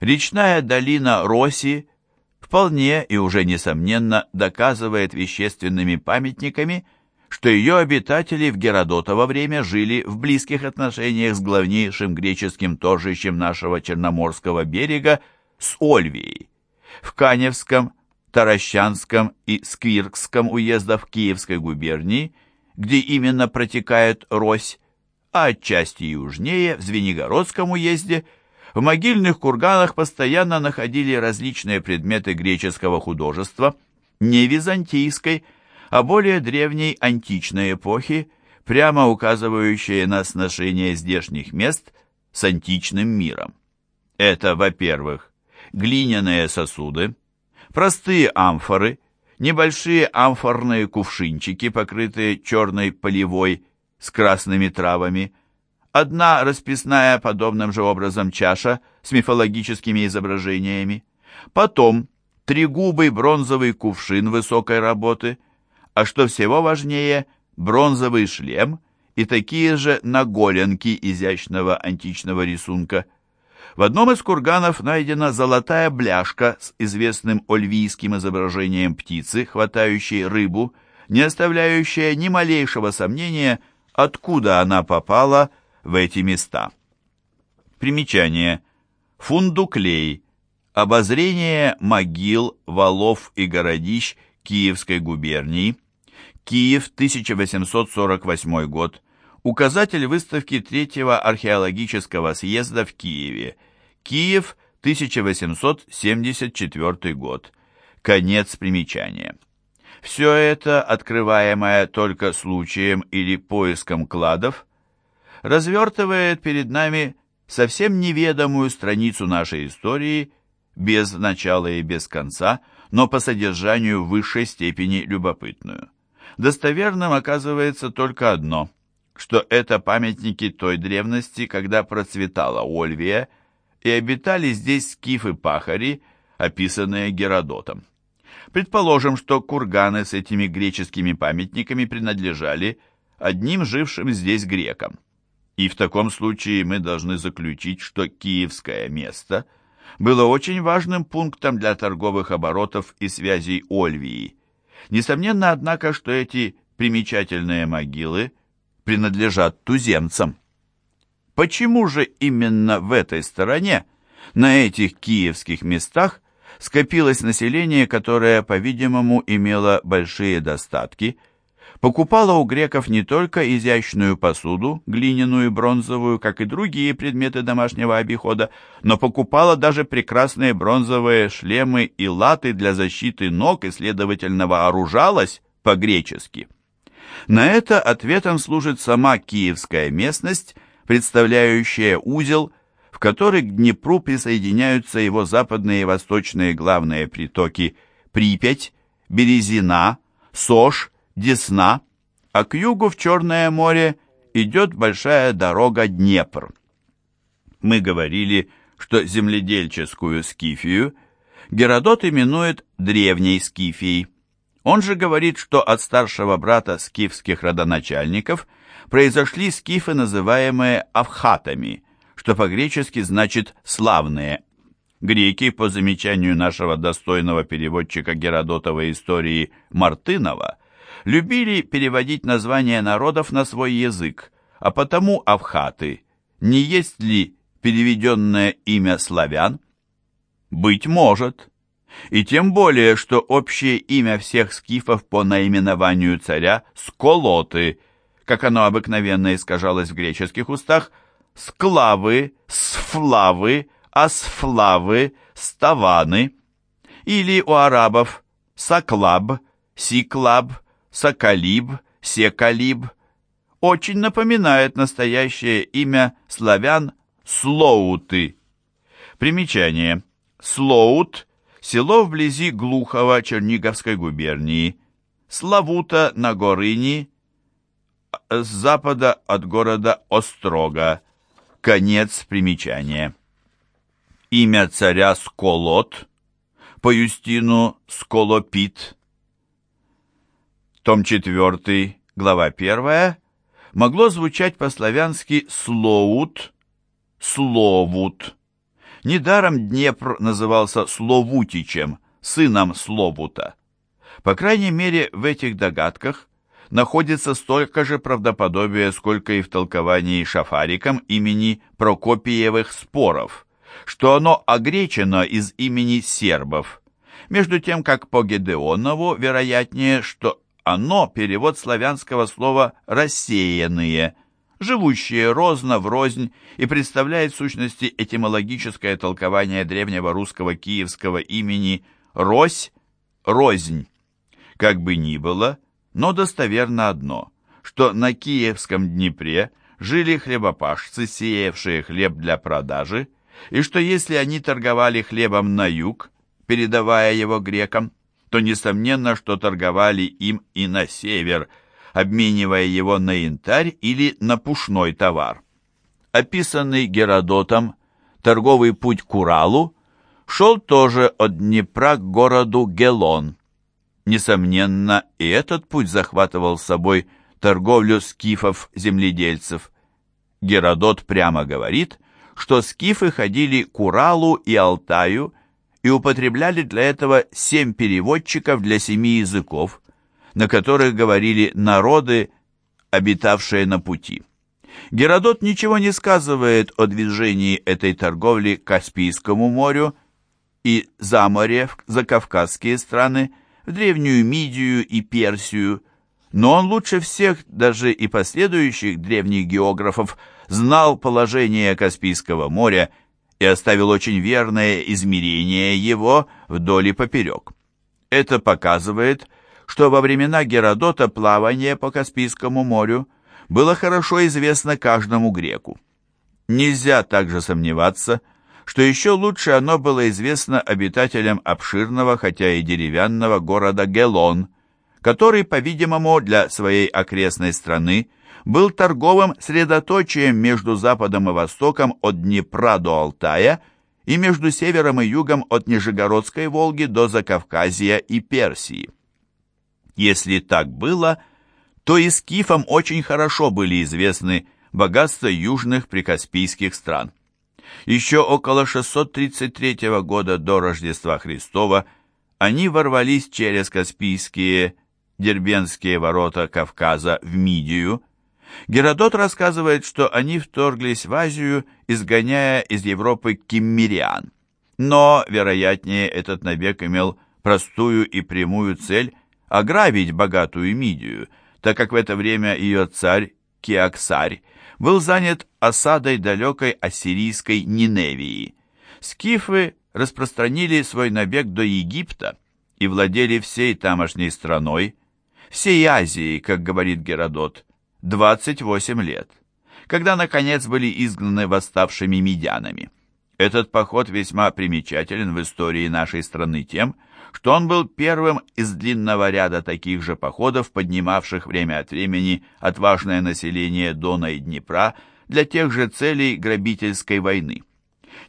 Речная долина Роси вполне и уже несомненно доказывает вещественными памятниками, что ее обитатели в Геродотово время жили в близких отношениях с главнейшим греческим торжищем нашего Черноморского берега с Ольвией. В Каневском, Таращанском и Сквиркском уездах Киевской губернии, где именно протекает Рось, а отчасти южнее, в Звенигородском уезде, в могильных курганах постоянно находили различные предметы греческого художества, не византийской, а более древней античной эпохи, прямо указывающие на сношение здешних мест с античным миром. Это, во-первых, глиняные сосуды, простые амфоры, небольшие амфорные кувшинчики, покрытые черной полевой с красными травами, одна расписная подобным же образом чаша с мифологическими изображениями, потом тригубый бронзовый кувшин высокой работы, а что всего важнее, бронзовый шлем и такие же наголенки изящного античного рисунка. В одном из курганов найдена золотая бляшка с известным ольвийским изображением птицы, хватающей рыбу, не оставляющая ни малейшего сомнения – откуда она попала в эти места. Примечание. Фундуклей. Обозрение могил, валов и городищ Киевской губернии. Киев, 1848 год. Указатель выставки Третьего археологического съезда в Киеве. Киев, 1874 год. Конец примечания. Все это, открываемое только случаем или поиском кладов, развертывает перед нами совсем неведомую страницу нашей истории, без начала и без конца, но по содержанию в высшей степени любопытную. Достоверным оказывается только одно, что это памятники той древности, когда процветала Ольвия, и обитали здесь скифы-пахари, описанные Геродотом. Предположим, что курганы с этими греческими памятниками принадлежали одним жившим здесь грекам. И в таком случае мы должны заключить, что киевское место было очень важным пунктом для торговых оборотов и связей Ольвии. Несомненно, однако, что эти примечательные могилы принадлежат туземцам. Почему же именно в этой стороне, на этих киевских местах, скопилось население, которое, по-видимому, имело большие достатки, покупало у греков не только изящную посуду, глиняную и бронзовую, как и другие предметы домашнего обихода, но покупало даже прекрасные бронзовые шлемы и латы для защиты ног и, следовательно, вооружалось по-гречески. На это ответом служит сама киевская местность, представляющая узел – в который к Днепру присоединяются его западные и восточные главные притоки Припять, Березина, Сош, Десна, а к югу в Черное море идет большая дорога Днепр. Мы говорили, что земледельческую Скифию Геродот именует древней Скифией. Он же говорит, что от старшего брата скифских родоначальников произошли скифы, называемые авхатами, что по-гречески значит «славные». Греки, по замечанию нашего достойного переводчика Геродотовой истории Мартынова, любили переводить названия народов на свой язык, а потому авхаты. Не есть ли переведенное имя славян? Быть может. И тем более, что общее имя всех скифов по наименованию царя – сколоты, как оно обыкновенно искажалось в греческих устах – склавы, сфлавы, асфлавы, ставаны, или у арабов саклаб, сиклаб, сакалиб, секалиб, очень напоминает настоящее имя славян Слоуты. Примечание. Слоут – село вблизи Глухова Черниговской губернии. Славута на Горыни, с запада от города Острога. Конец примечания. Имя царя Сколот, по Юстину Сколопит, том 4, глава 1, могло звучать по-славянски «слоут», «словут». Недаром Днепр назывался Словутичем, сыном Словута. По крайней мере, в этих догадках находится столько же правдоподобия, сколько и в толковании Шафариком имени Прокопиевых споров, что оно огречено из имени сербов, между тем как по Гедеонову вероятнее, что оно перевод славянского слова «рассеянные», живущие розно врознь и представляет в сущности этимологическое толкование древнего русского киевского имени «Рось», «Рознь». Как бы ни было, но достоверно одно, что на Киевском Днепре жили хлебопашцы, сеявшие хлеб для продажи, и что если они торговали хлебом на юг, передавая его грекам, то несомненно, что торговали им и на север, обменивая его на янтарь или на пушной товар. Описанный Геродотом торговый путь к Уралу шел тоже от Днепра к городу Гелон. Несомненно, и этот путь захватывал собой торговлю скифов-земледельцев. Геродот прямо говорит, что скифы ходили к Уралу и Алтаю и употребляли для этого семь переводчиков для семи языков, на которых говорили народы, обитавшие на пути. Геродот ничего не сказывает о движении этой торговли к Каспийскому морю и за море в закавказские страны, в Древнюю Мидию и Персию, но он лучше всех, даже и последующих древних географов, знал положение Каспийского моря и оставил очень верное измерение его вдоль и поперек. Это показывает, что во времена Геродота плавание по Каспийскому морю было хорошо известно каждому греку. Нельзя также сомневаться, что еще лучше оно было известно обитателям обширного, хотя и деревянного города Гелон, который, по-видимому, для своей окрестной страны был торговым средоточием между Западом и Востоком от Днепра до Алтая и между Севером и Югом от Нижегородской Волги до Закавказья и Персии. Если так было, то и скифам очень хорошо были известны богатства южных прикаспийских стран. Еще около 633 года до Рождества Христова они ворвались через Каспийские, Дербенские ворота Кавказа в Мидию. Геродот рассказывает, что они вторглись в Азию, изгоняя из Европы киммериан. Но, вероятнее, этот набег имел простую и прямую цель ограбить богатую Мидию, так как в это время ее царь Киаксарь был занят осадой далекой ассирийской Ниневии. Скифы распространили свой набег до Египта и владели всей тамошней страной, всей Азией, как говорит Геродот, 28 лет, когда, наконец, были изгнаны восставшими медянами. Этот поход весьма примечателен в истории нашей страны тем, что он был первым из длинного ряда таких же походов, поднимавших время от времени отважное население Дона и Днепра для тех же целей грабительской войны.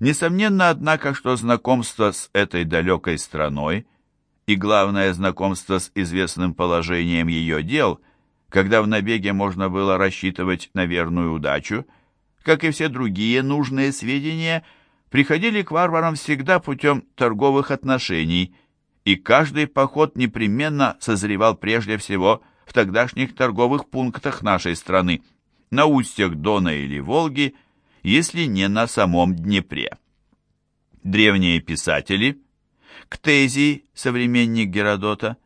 Несомненно, однако, что знакомство с этой далекой страной и, главное, знакомство с известным положением ее дел, когда в набеге можно было рассчитывать на верную удачу, как и все другие нужные сведения, приходили к варварам всегда путем торговых отношений – и каждый поход непременно созревал прежде всего в тогдашних торговых пунктах нашей страны, на устьях Дона или Волги, если не на самом Днепре. Древние писатели, Ктезий, современник Геродота,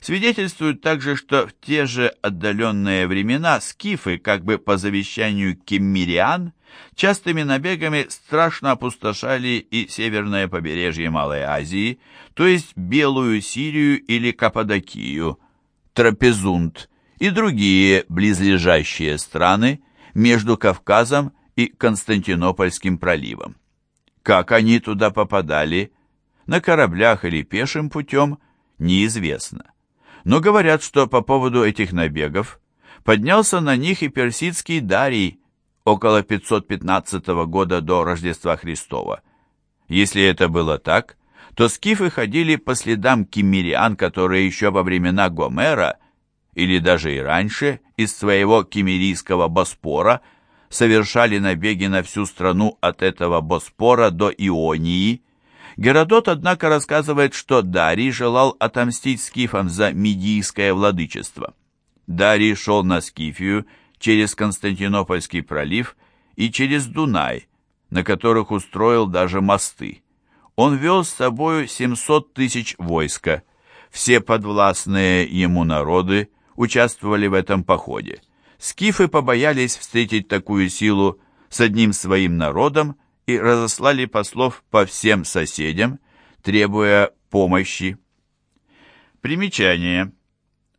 свидетельствуют также, что в те же отдаленные времена скифы, как бы по завещанию кеммириан, частыми набегами страшно опустошали и северное побережье Малой Азии, то есть Белую Сирию или Каппадокию, Трапезунд и другие близлежащие страны между Кавказом и Константинопольским проливом. Как они туда попадали, на кораблях или пешим путем, неизвестно. Но говорят, что по поводу этих набегов поднялся на них и персидский Дарий, около 515 года до Рождества Христова. Если это было так, то скифы ходили по следам киммериан, которые еще во времена Гомера, или даже и раньше, из своего киммерийского Боспора, совершали набеги на всю страну от этого Боспора до Ионии. Геродот, однако, рассказывает, что Дарий желал отомстить скифам за Мидийское владычество. Дарий шел на Скифию через Константинопольский пролив и через Дунай, на которых устроил даже мосты. Он вел с собою 700 тысяч войска. Все подвластные ему народы участвовали в этом походе. Скифы побоялись встретить такую силу с одним своим народом и разослали послов по всем соседям, требуя помощи. Примечание.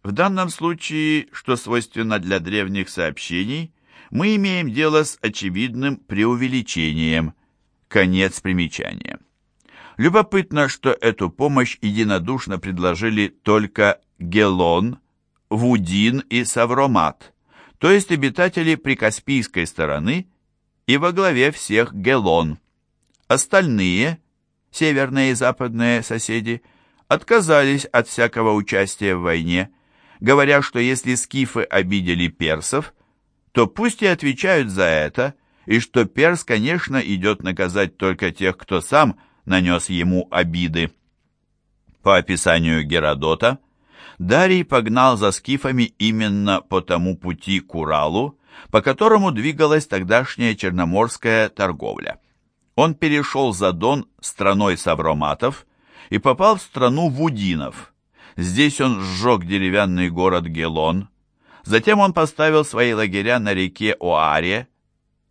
В данном случае, что свойственно для древних сообщений, мы имеем дело с очевидным преувеличением. Конец примечания. Любопытно, что эту помощь единодушно предложили только Гелон, Вудин и Савромат, то есть обитатели прикаспийской стороны и во главе всех Гелон. Остальные, северные и западные соседи, отказались от всякого участия в войне, говоря, что если скифы обидели персов, то пусть и отвечают за это, и что перс, конечно, идет наказать только тех, кто сам нанес ему обиды. По описанию Геродота, Дарий погнал за скифами именно по тому пути к Уралу, по которому двигалась тогдашняя черноморская торговля. Он перешел за Дон страной савроматов и попал в страну вудинов. Здесь он сжег деревянный город Гелон. Затем он поставил свои лагеря на реке Оаре,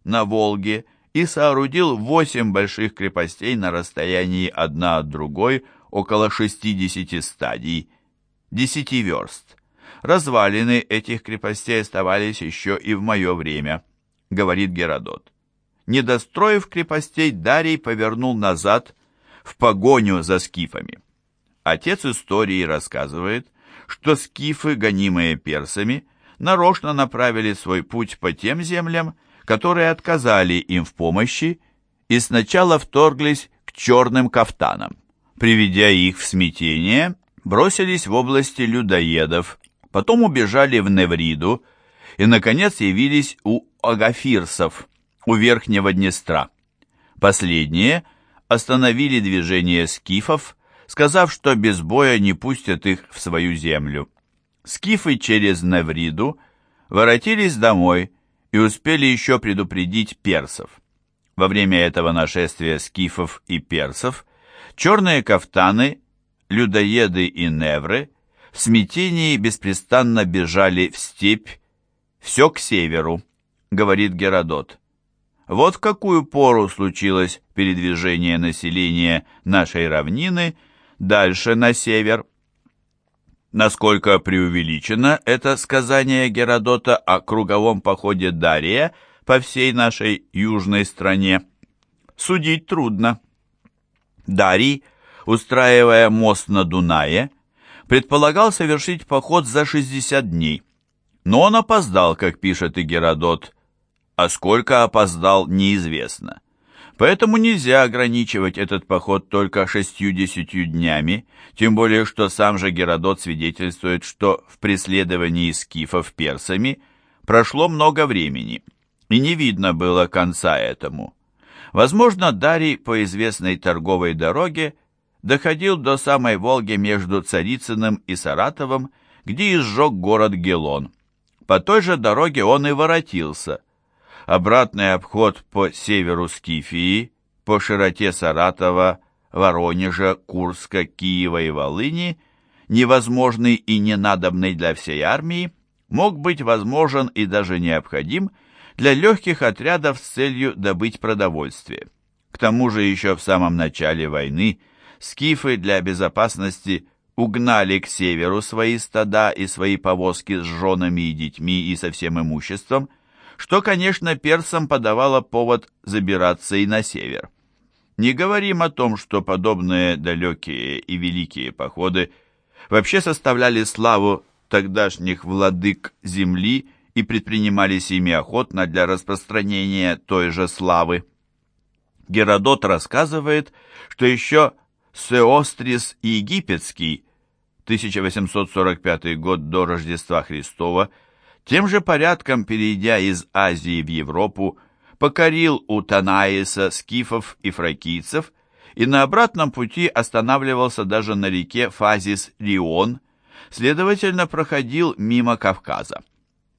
на Волге, и соорудил восемь больших крепостей на расстоянии одна от другой около 60 стадий, 10 верст. Развалины этих крепостей оставались еще и в мое время, говорит Геродот. Недостроив крепостей, Дарий повернул назад в погоню за скифами. Отец истории рассказывает, что скифы, гонимые персами, нарочно направили свой путь по тем землям, которые отказали им в помощи и сначала вторглись к черным кафтанам. Приведя их в смятение, бросились в области людоедов, потом убежали в Невриду и, наконец, явились у агафирсов, у Верхнего Днестра. Последние остановили движение скифов, сказав, что без боя не пустят их в свою землю. Скифы через Невриду воротились домой и успели еще предупредить персов. Во время этого нашествия скифов и персов черные кафтаны, людоеды и невры в смятении беспрестанно бежали в степь, все к северу, говорит Геродот. Вот в какую пору случилось передвижение населения нашей равнины дальше на север. Насколько преувеличено это сказание Геродота о круговом походе Дария по всей нашей южной стране, судить трудно. Дарий, устраивая мост на Дунае, предполагал совершить поход за 60 дней, но он опоздал, как пишет и Геродот, а сколько опоздал, неизвестно. Поэтому нельзя ограничивать этот поход только шестью-десятью днями, тем более что сам же Геродот свидетельствует, что в преследовании скифов персами прошло много времени, и не видно было конца этому. Возможно, Дарий по известной торговой дороге доходил до самой Волги между Царицыным и Саратовым, где и сжег город Гелон. По той же дороге он и воротился – обратный обход по северу Скифии, по широте Саратова, Воронежа, Курска, Киева и Волыни, невозможный и ненадобный для всей армии, мог быть возможен и даже необходим для легких отрядов с целью добыть продовольствие. К тому же еще в самом начале войны скифы для безопасности угнали к северу свои стада и свои повозки с женами и детьми и со всем имуществом, что, конечно, персам подавало повод забираться и на север. Не говорим о том, что подобные далекие и великие походы вообще составляли славу тогдашних владык земли и предпринимались ими охотно для распространения той же славы. Геродот рассказывает, что еще Сеострис Египетский, 1845 год до Рождества Христова, Тем же порядком, перейдя из Азии в Европу, покорил у Танаиса скифов и фракийцев и на обратном пути останавливался даже на реке Фазис-Рион, следовательно, проходил мимо Кавказа.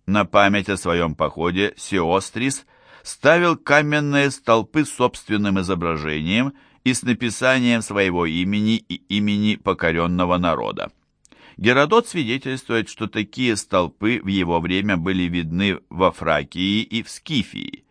На память о своем походе Сеострис ставил каменные столпы с собственным изображением и с написанием своего имени и имени покоренного народа. Геродот свидетельствует, что такие столпы в его время были видны во Фракии и в Скифии.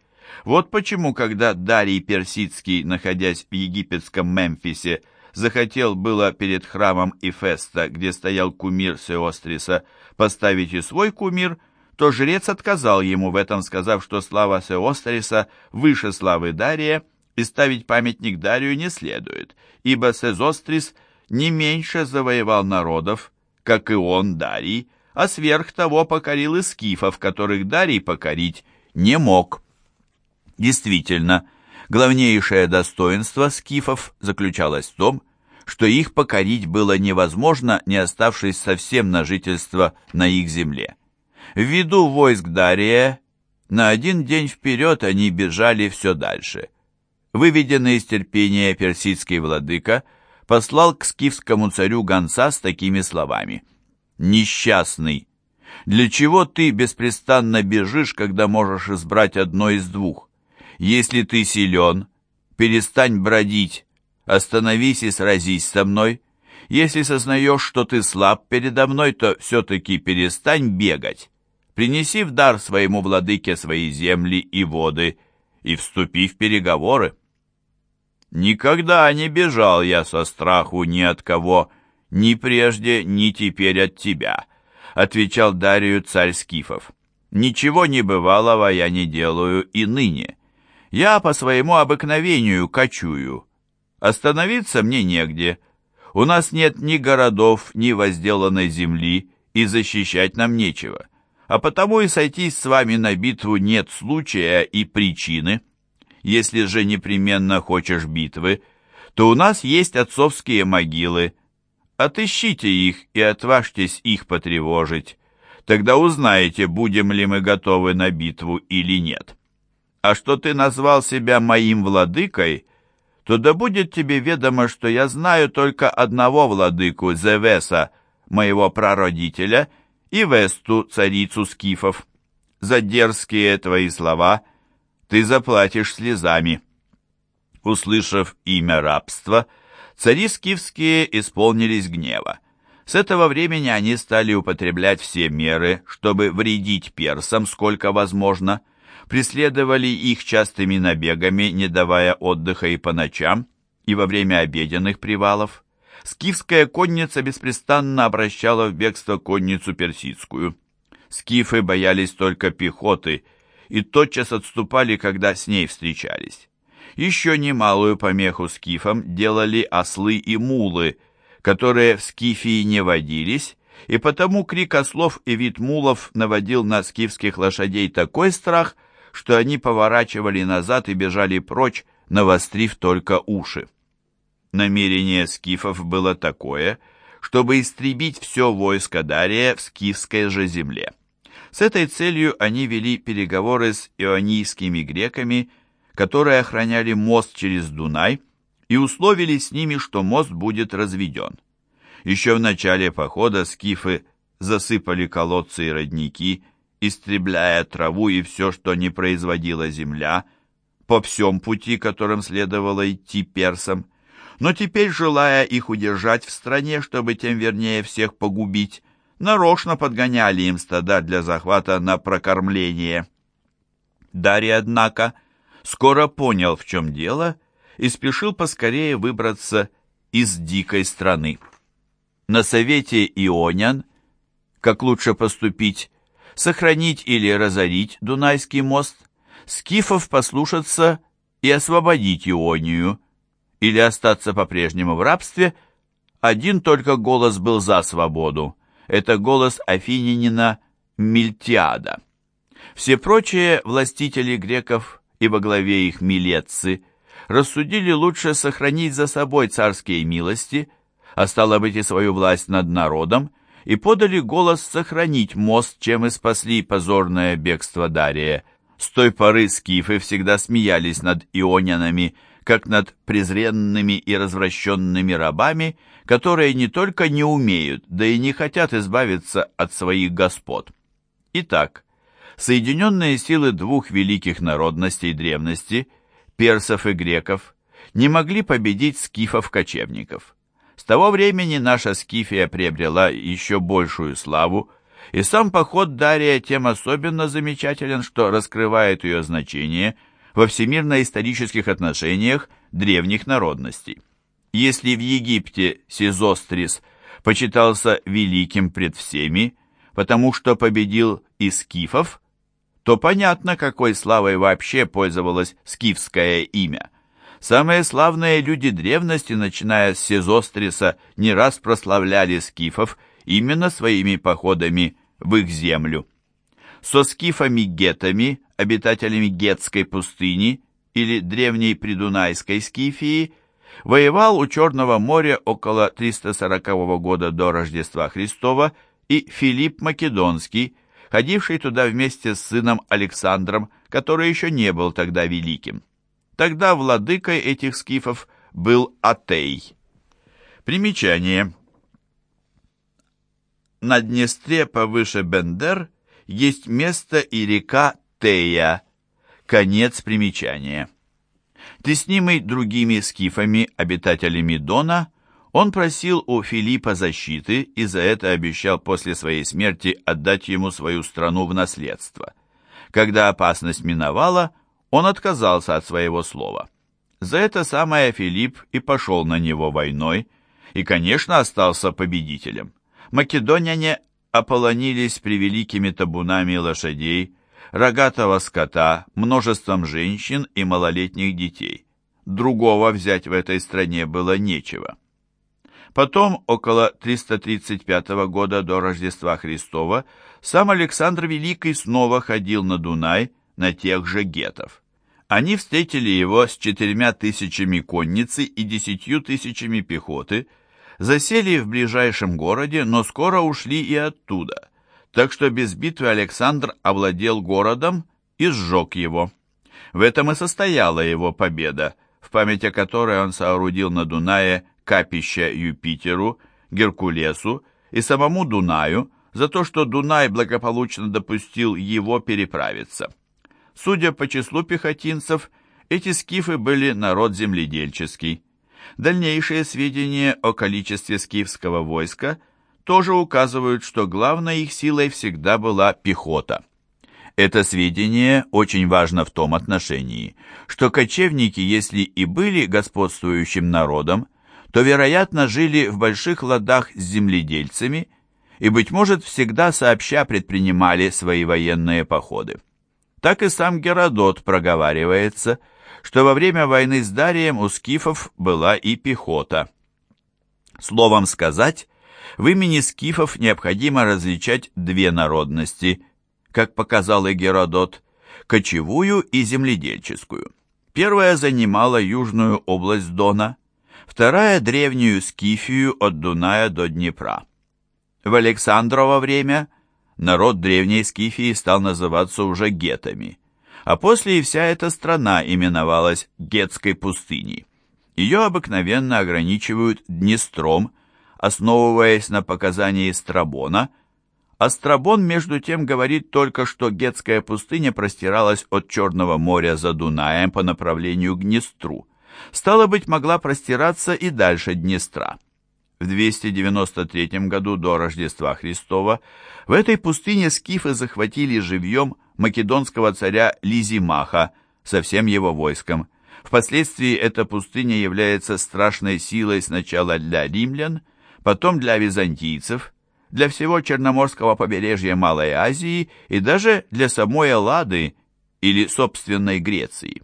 Вот почему, когда Дарий Персидский, находясь в египетском Мемфисе, захотел было перед храмом Ифеста, где стоял кумир Сеостриса, поставить и свой кумир, то жрец отказал ему в этом, сказав, что слава Сеостриса выше славы Дария, и ставить памятник Дарию не следует, ибо Сезострис не меньше завоевал народов, как и он, Дарий, а сверх того покорил и скифов, которых Дарий покорить не мог. Действительно, главнейшее достоинство скифов заключалось в том, что их покорить было невозможно, не оставшись совсем на жительство на их земле. Ввиду войск Дария, на один день вперед они бежали все дальше. Выведенный из терпения персидский владыка послал к скифскому царю гонца с такими словами. «Несчастный! Для чего ты беспрестанно бежишь, когда можешь избрать одно из двух? Если ты силен, перестань бродить, остановись и сразись со мной. Если сознаешь, что ты слаб передо мной, то все-таки перестань бегать. Принеси в дар своему владыке свои земли и воды и вступи в переговоры. Никогда не бежал я со страху ни от кого, ни прежде, ни теперь от тебя, отвечал Дарию царь Скифов. Ничего не бывалого я не делаю и ныне. Я по своему обыкновению кочую. Остановиться мне негде. У нас нет ни городов, ни возделанной земли, и защищать нам нечего. А потому и сойтись с вами на битву нет случая и причины. Если же непременно хочешь битвы, то у нас есть отцовские могилы. Отыщите их и отважьтесь их потревожить. Тогда узнаете, будем ли мы готовы на битву или нет а что ты назвал себя моим владыкой, то да будет тебе ведомо, что я знаю только одного владыку, Зевеса, моего прародителя, и Весту, царицу скифов. За дерзкие твои слова ты заплатишь слезами». Услышав имя рабства, цари скифские исполнились гнева. С этого времени они стали употреблять все меры, чтобы вредить персам сколько возможно, преследовали их частыми набегами, не давая отдыха и по ночам, и во время обеденных привалов. Скифская конница беспрестанно обращала в бегство конницу персидскую. Скифы боялись только пехоты и тотчас отступали, когда с ней встречались. Еще немалую помеху скифам делали ослы и мулы, которые в Скифии не водились, и потому крик ослов и вид мулов наводил на скифских лошадей такой страх, что они поворачивали назад и бежали прочь, навострив только уши. Намерение скифов было такое, чтобы истребить все войско Дария в скифской же земле. С этой целью они вели переговоры с ионийскими греками, которые охраняли мост через Дунай, и условились с ними, что мост будет разведен. Еще в начале похода скифы засыпали колодцы и родники, истребляя траву и все, что не производила земля, по всем пути, которым следовало идти персам, но теперь, желая их удержать в стране, чтобы тем вернее всех погубить, нарочно подгоняли им стада для захвата на прокормление. Дарий, однако, скоро понял, в чем дело, и спешил поскорее выбраться из дикой страны. На совете ионян, как лучше поступить, сохранить или разорить Дунайский мост, скифов послушаться и освободить Ионию, или остаться по-прежнему в рабстве, один только голос был за свободу. Это голос афинянина Мильтиада. Все прочие властители греков и во главе их милетцы рассудили лучше сохранить за собой царские милости, а стало быть и свою власть над народом, и подали голос сохранить мост, чем и спасли позорное бегство Дария. С той поры скифы всегда смеялись над ионянами, как над презренными и развращенными рабами, которые не только не умеют, да и не хотят избавиться от своих господ. Итак, соединенные силы двух великих народностей древности, персов и греков, не могли победить скифов-кочевников. С того времени наша Скифия приобрела еще большую славу, и сам поход Дария тем особенно замечателен, что раскрывает ее значение во всемирно-исторических отношениях древних народностей. Если в Египте Сизострис почитался великим пред всеми, потому что победил и скифов, то понятно, какой славой вообще пользовалось скифское имя – Самые славные люди древности, начиная с Сезостриса, не раз прославляли скифов именно своими походами в их землю. Со скифами-гетами, обитателями Гетской пустыни или древней придунайской скифии, воевал у Черного моря около 340 года до Рождества Христова и Филипп Македонский, ходивший туда вместе с сыном Александром, который еще не был тогда великим. Тогда владыкой этих скифов был Атей. Примечание. На Днестре повыше Бендер есть место и река Тея. Конец примечания. Теснимый другими скифами, обитателями Дона, он просил у Филиппа защиты и за это обещал после своей смерти отдать ему свою страну в наследство. Когда опасность миновала, он отказался от своего слова. За это самое Филипп и пошел на него войной, и, конечно, остался победителем. Македоняне ополонились превеликими табунами лошадей, рогатого скота, множеством женщин и малолетних детей. Другого взять в этой стране было нечего. Потом, около 335 года до Рождества Христова, сам Александр Великий снова ходил на Дунай на тех же гетов. Они встретили его с четырьмя тысячами конницы и десятью тысячами пехоты, засели в ближайшем городе, но скоро ушли и оттуда, так что без битвы Александр овладел городом и сжег его. В этом и состояла его победа, в память о которой он соорудил на Дунае капища Юпитеру, Геркулесу и самому Дунаю за то, что Дунай благополучно допустил его переправиться. Судя по числу пехотинцев, эти скифы были народ земледельческий. Дальнейшие сведения о количестве скифского войска тоже указывают, что главной их силой всегда была пехота. Это сведение очень важно в том отношении, что кочевники, если и были господствующим народом, то, вероятно, жили в больших ладах с земледельцами и, быть может, всегда сообща предпринимали свои военные походы так и сам Геродот проговаривается, что во время войны с Дарием у скифов была и пехота. Словом сказать, в имени скифов необходимо различать две народности, как показал и Геродот, кочевую и земледельческую. Первая занимала южную область Дона, вторая – древнюю Скифию от Дуная до Днепра. В Александрово время – народ древней Скифии стал называться уже гетами, а после и вся эта страна именовалась Гетской пустыней. Ее обыкновенно ограничивают Днестром, основываясь на показании Страбона, а Страбон, между тем, говорит только, что Гетская пустыня простиралась от Черного моря за Дунаем по направлению к Днестру. Стало быть, могла простираться и дальше Днестра. В 293 году до Рождества Христова в этой пустыне скифы захватили живьем македонского царя Лизимаха со всем его войском. Впоследствии эта пустыня является страшной силой сначала для римлян, потом для византийцев, для всего Черноморского побережья Малой Азии и даже для самой Эллады или собственной Греции.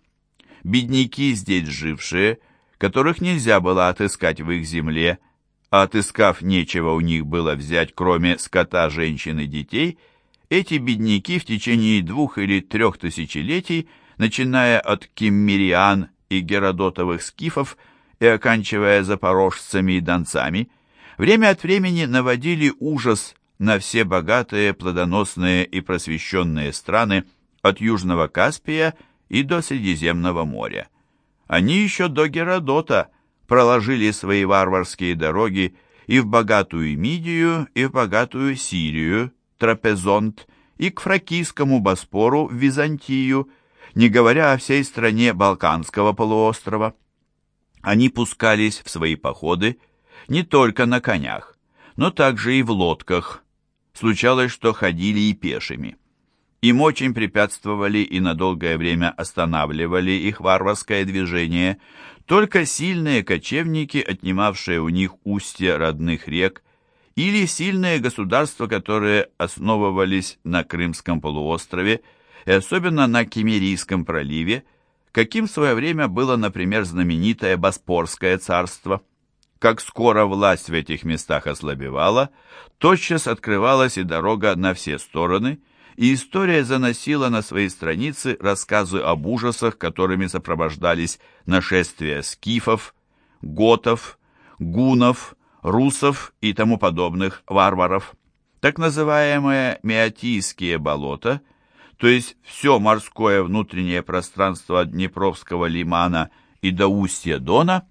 Бедняки здесь жившие, которых нельзя было отыскать в их земле, а отыскав нечего у них было взять, кроме скота, женщин и детей, эти бедняки в течение двух или трех тысячелетий, начиная от киммериан и геродотовых скифов и оканчивая запорожцами и донцами, время от времени наводили ужас на все богатые, плодоносные и просвещенные страны от Южного Каспия и до Средиземного моря. Они еще до Геродота проложили свои варварские дороги и в богатую Мидию, и в богатую Сирию, Трапезонт, и к Фракийскому Боспору в Византию, не говоря о всей стране Балканского полуострова. Они пускались в свои походы не только на конях, но также и в лодках. Случалось, что ходили и пешими. Им очень препятствовали и на долгое время останавливали их варварское движение только сильные кочевники, отнимавшие у них устья родных рек, или сильные государства, которые основывались на Крымском полуострове и особенно на Кемерийском проливе, каким в свое время было, например, знаменитое Боспорское царство. Как скоро власть в этих местах ослабевала, тотчас открывалась и дорога на все стороны, и история заносила на свои страницы рассказы об ужасах, которыми сопровождались нашествия скифов, готов, гунов, русов и тому подобных варваров. Так называемые Меотийские болота, то есть все морское внутреннее пространство Днепровского лимана и до устья Дона,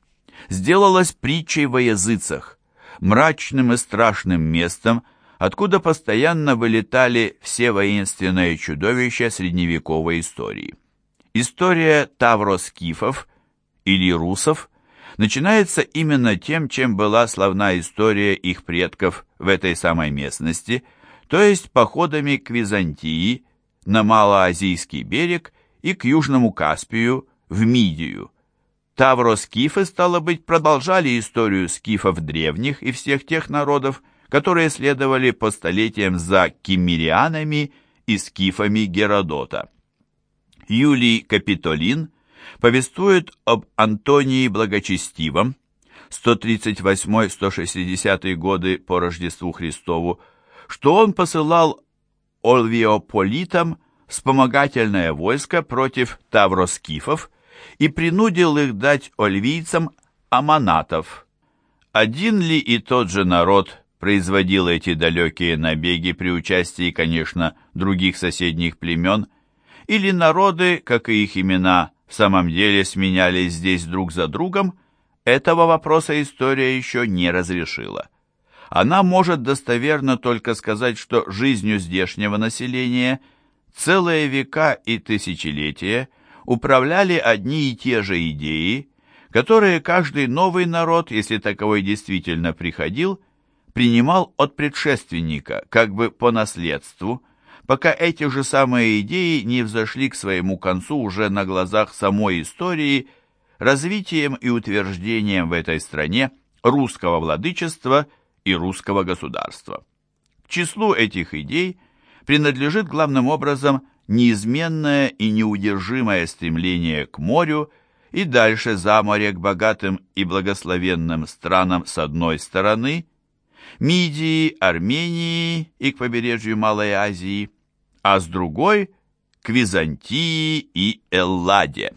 сделалось притчей во языцах, мрачным и страшным местом, откуда постоянно вылетали все воинственные чудовища средневековой истории. История тавроскифов или русов начинается именно тем, чем была славна история их предков в этой самой местности, то есть походами к Византии, на Малоазийский берег и к Южному Каспию, в Мидию. Тавро-скифы, стало быть, продолжали историю скифов древних и всех тех народов, которые следовали по столетиям за киммерианами и скифами Геродота. Юлий Капитолин повествует об Антонии Благочестивом, 138-160 годы по Рождеству Христову, что он посылал Олвиополитам вспомогательное войско против тавроскифов и принудил их дать ольвийцам аманатов. Один ли и тот же народ производил эти далекие набеги при участии, конечно, других соседних племен, или народы, как и их имена, в самом деле сменялись здесь друг за другом, этого вопроса история еще не разрешила. Она может достоверно только сказать, что жизнью здешнего населения целые века и тысячелетия управляли одни и те же идеи, которые каждый новый народ, если таковой действительно приходил, принимал от предшественника, как бы по наследству, пока эти же самые идеи не взошли к своему концу уже на глазах самой истории, развитием и утверждением в этой стране русского владычества и русского государства. К числу этих идей принадлежит главным образом неизменное и неудержимое стремление к морю и дальше за море к богатым и благословенным странам с одной стороны, Мидии, Армении и к побережью Малой Азии, а с другой – к Византии и Элладе.